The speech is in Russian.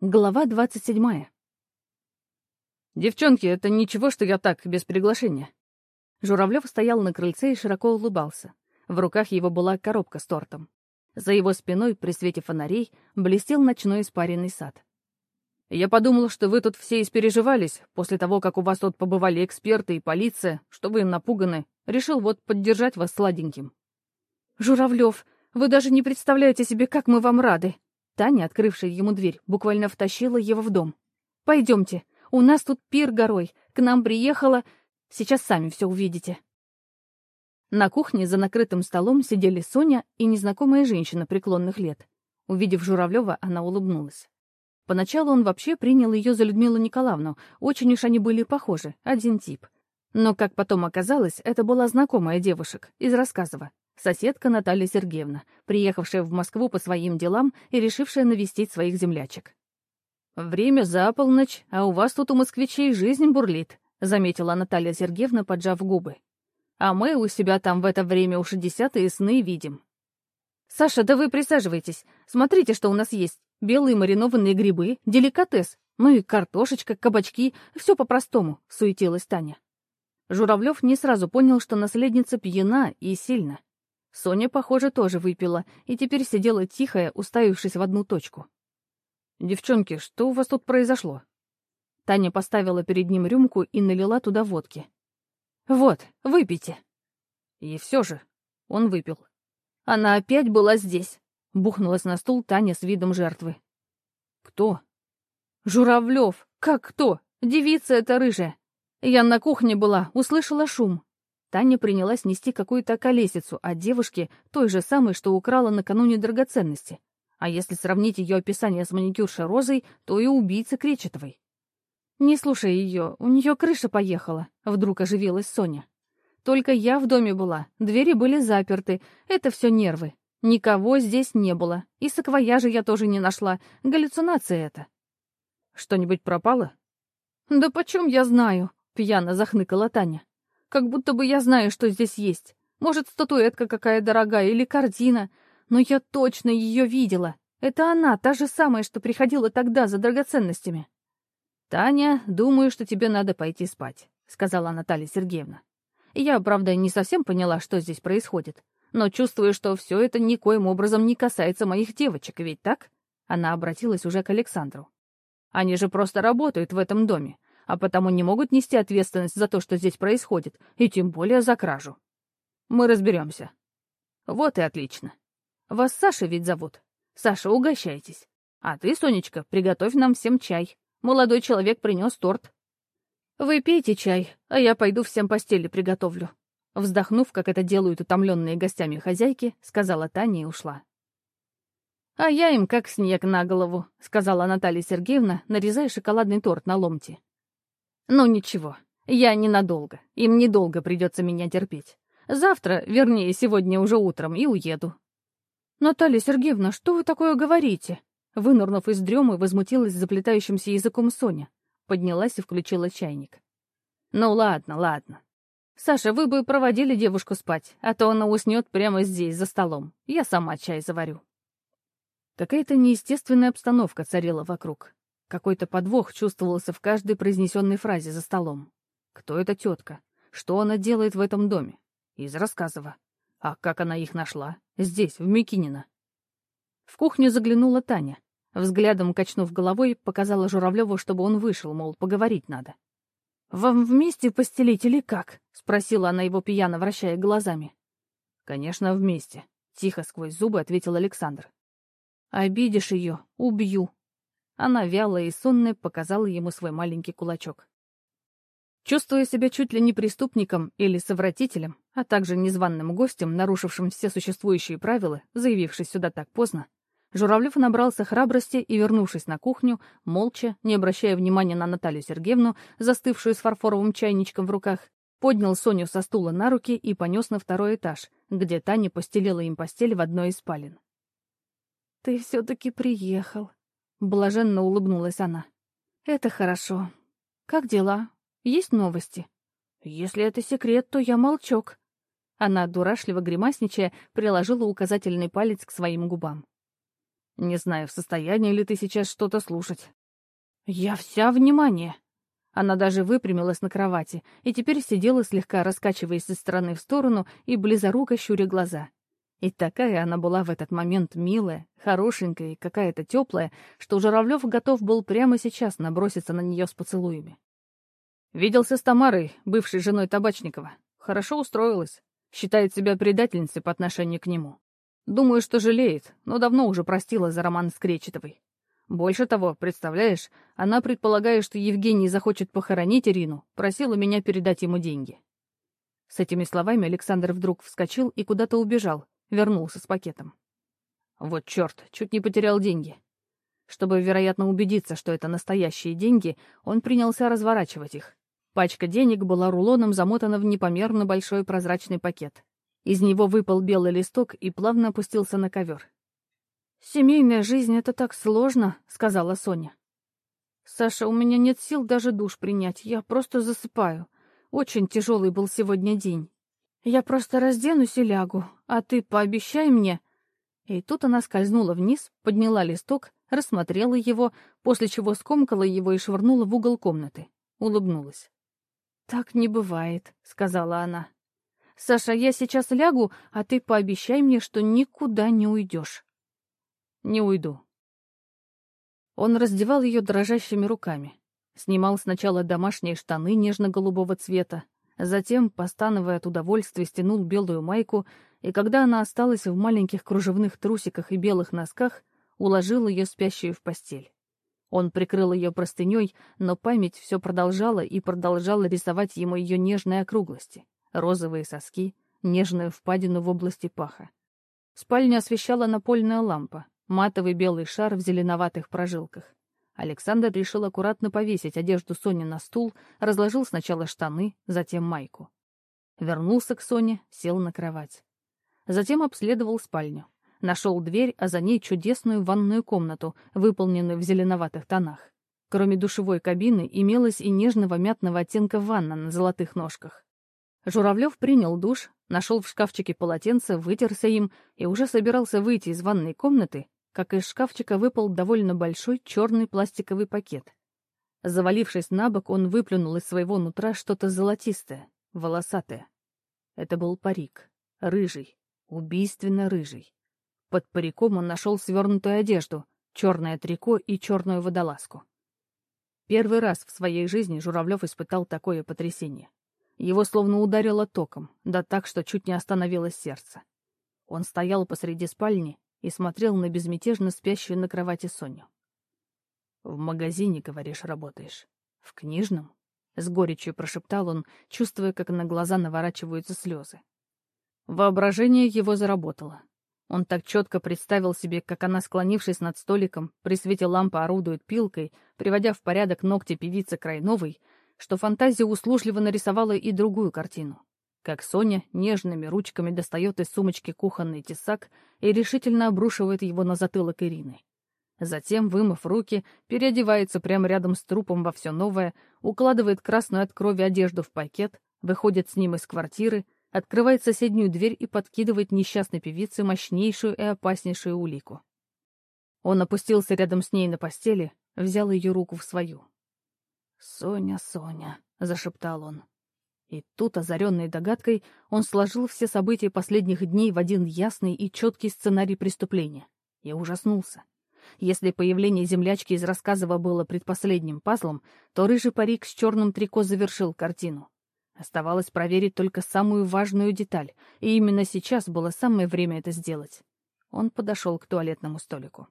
Глава двадцать седьмая. «Девчонки, это ничего, что я так, без приглашения?» Журавлев стоял на крыльце и широко улыбался. В руках его была коробка с тортом. За его спиной, при свете фонарей, блестел ночной испаренный сад. «Я подумал, что вы тут все испереживались, после того, как у вас тут побывали эксперты и полиция, что вы напуганы. Решил вот поддержать вас сладеньким». «Журавлев, вы даже не представляете себе, как мы вам рады!» Таня, открывшая ему дверь, буквально втащила его в дом. «Пойдемте, у нас тут пир горой, к нам приехала... Сейчас сами все увидите». На кухне за накрытым столом сидели Соня и незнакомая женщина преклонных лет. Увидев Журавлева, она улыбнулась. Поначалу он вообще принял ее за Людмилу Николаевну, очень уж они были похожи, один тип. Но, как потом оказалось, это была знакомая девушек из рассказова, соседка Наталья Сергеевна, приехавшая в Москву по своим делам и решившая навестить своих землячек. «Время за полночь, а у вас тут у москвичей жизнь бурлит», — заметила Наталья Сергеевна, поджав губы. «А мы у себя там в это время уж десятые сны видим». «Саша, да вы присаживайтесь. Смотрите, что у нас есть. Белые маринованные грибы, деликатес, ну и картошечка, кабачки, все по-простому», — суетилась Таня. Журавлев не сразу понял, что наследница пьяна и сильно. Соня, похоже, тоже выпила и теперь сидела тихая, уставившись в одну точку. «Девчонки, что у вас тут произошло?» Таня поставила перед ним рюмку и налила туда водки. «Вот, выпейте». И все же он выпил. Она опять была здесь. Бухнулась на стул Таня с видом жертвы. «Кто?» «Журавлев. Как кто? Девица эта рыжая. Я на кухне была, услышала шум. Таня принялась нести какую-то колесицу от девушки, той же самой, что украла накануне драгоценности. А если сравнить ее описание с маникюршей Розой, то и убийца Кречетовой. «Не слушай ее, у нее крыша поехала», — вдруг оживилась Соня. «Только я в доме была, двери были заперты, это все нервы. Никого здесь не было, и саквояжа я тоже не нашла, галлюцинация это». «Что-нибудь пропало?» «Да почем я знаю?» — пьяно захныкала Таня. Как будто бы я знаю, что здесь есть. Может, статуэтка какая дорогая или картина. Но я точно ее видела. Это она, та же самая, что приходила тогда за драгоценностями. «Таня, думаю, что тебе надо пойти спать», — сказала Наталья Сергеевна. Я, правда, не совсем поняла, что здесь происходит, но чувствую, что все это никоим образом не касается моих девочек, ведь так? Она обратилась уже к Александру. Они же просто работают в этом доме, а потому не могут нести ответственность за то, что здесь происходит, и тем более за кражу. Мы разберемся. Вот и отлично. Вас Саша ведь зовут. Саша, угощайтесь. А ты, Сонечка, приготовь нам всем чай. Молодой человек принес торт. Вы пейте чай, а я пойду всем постели приготовлю. Вздохнув, как это делают утомленные гостями хозяйки, сказала Таня и ушла. «А я им как снег на голову», — сказала Наталья Сергеевна, нарезая шоколадный торт на ломти. Ну ничего, я ненадолго. Им недолго придется меня терпеть. Завтра, вернее, сегодня уже утром, и уеду. Наталья Сергеевна, что вы такое говорите? Вынырнув из дремы, возмутилась заплетающимся языком Соня. Поднялась и включила чайник. Ну ладно, ладно. Саша, вы бы проводили девушку спать, а то она уснет прямо здесь, за столом. Я сама чай заварю. Какая-то неестественная обстановка царила вокруг. Какой-то подвох чувствовался в каждой произнесенной фразе за столом. Кто эта тетка? Что она делает в этом доме? Из рассказова. А как она их нашла? Здесь, в Микинино. В кухню заглянула Таня. Взглядом качнув головой, показала Журавлеву, чтобы он вышел, мол, поговорить надо. «Вам вместе постелить или как?» — спросила она его пьяно, вращая глазами. «Конечно, вместе», — тихо сквозь зубы ответил Александр. «Обидишь ее — убью», она вялая и сонная показала ему свой маленький кулачок. Чувствуя себя чуть ли не преступником или совратителем, а также незваным гостем, нарушившим все существующие правила, заявившись сюда так поздно, Журавлев набрался храбрости и, вернувшись на кухню, молча, не обращая внимания на Наталью Сергеевну, застывшую с фарфоровым чайничком в руках, поднял Соню со стула на руки и понес на второй этаж, где Таня постелила им постель в одной из спален. «Ты все-таки приехал», Блаженно улыбнулась она. «Это хорошо. Как дела? Есть новости? Если это секрет, то я молчок». Она, дурашливо гримасничая, приложила указательный палец к своим губам. Не знаю, в состоянии ли ты сейчас что-то слушать. Я вся внимание. Она даже выпрямилась на кровати и теперь сидела, слегка раскачиваясь из стороны в сторону и близоруко щуря глаза. И такая она была в этот момент милая, хорошенькая и какая-то теплая, что Журавлев готов был прямо сейчас наброситься на нее с поцелуями. Виделся с Тамарой, бывшей женой Табачникова. Хорошо устроилась. Считает себя предательницей по отношению к нему. Думаю, что жалеет, но давно уже простила за роман с Кречетовой. Больше того, представляешь, она, предполагая, что Евгений захочет похоронить Ирину, просила меня передать ему деньги. С этими словами Александр вдруг вскочил и куда-то убежал, вернулся с пакетом. Вот черт, чуть не потерял деньги. Чтобы, вероятно, убедиться, что это настоящие деньги, он принялся разворачивать их. Пачка денег была рулоном замотана в непомерно большой прозрачный пакет. Из него выпал белый листок и плавно опустился на ковер. «Семейная жизнь — это так сложно», — сказала Соня. «Саша, у меня нет сил даже душ принять, я просто засыпаю. Очень тяжелый был сегодня день. Я просто разденусь и лягу, а ты пообещай мне...» И тут она скользнула вниз, подняла листок, рассмотрела его, после чего скомкала его и швырнула в угол комнаты. Улыбнулась. «Так не бывает», — сказала она. «Саша, я сейчас лягу, а ты пообещай мне, что никуда не уйдешь». «Не уйду». Он раздевал ее дрожащими руками. Снимал сначала домашние штаны нежно-голубого цвета, затем, постановая от удовольствия, стянул белую майку, и когда она осталась в маленьких кружевных трусиках и белых носках, уложил ее спящую в постель. Он прикрыл ее простыней, но память все продолжала и продолжала рисовать ему ее нежные округлости, розовые соски, нежную впадину в области паха. Спальню освещала напольная лампа, матовый белый шар в зеленоватых прожилках. Александр решил аккуратно повесить одежду Сони на стул, разложил сначала штаны, затем майку. Вернулся к Соне, сел на кровать. Затем обследовал спальню. Нашел дверь, а за ней чудесную ванную комнату, выполненную в зеленоватых тонах. Кроме душевой кабины имелась и нежного мятного оттенка ванна на золотых ножках. Журавлев принял душ, нашел в шкафчике полотенце, вытерся им и уже собирался выйти из ванной комнаты, как из шкафчика выпал довольно большой черный пластиковый пакет. Завалившись на бок, он выплюнул из своего нутра что-то золотистое, волосатое. Это был парик, рыжий, убийственно рыжий. Под париком он нашел свернутую одежду, черное трико и черную водолазку. Первый раз в своей жизни Журавлев испытал такое потрясение. Его словно ударило током, да так, что чуть не остановилось сердце. Он стоял посреди спальни и смотрел на безмятежно спящую на кровати Соню. «В магазине, говоришь, работаешь? В книжном?» — с горечью прошептал он, чувствуя, как на глаза наворачиваются слезы. Воображение его заработало. Он так четко представил себе, как она, склонившись над столиком, при свете лампы орудует пилкой, приводя в порядок ногти певицы Крайновой, что фантазия услужливо нарисовала и другую картину. Как Соня нежными ручками достает из сумочки кухонный тесак и решительно обрушивает его на затылок Ирины. Затем, вымыв руки, переодевается прямо рядом с трупом во все новое, укладывает красную от крови одежду в пакет, выходит с ним из квартиры, открывает соседнюю дверь и подкидывает несчастной певице мощнейшую и опаснейшую улику. Он опустился рядом с ней на постели, взял ее руку в свою. «Соня, Соня», — зашептал он. И тут, озаренный догадкой, он сложил все события последних дней в один ясный и четкий сценарий преступления. И ужаснулся. Если появление землячки из рассказова было предпоследним пазлом, то рыжий парик с черным трико завершил картину. Оставалось проверить только самую важную деталь, и именно сейчас было самое время это сделать. Он подошел к туалетному столику.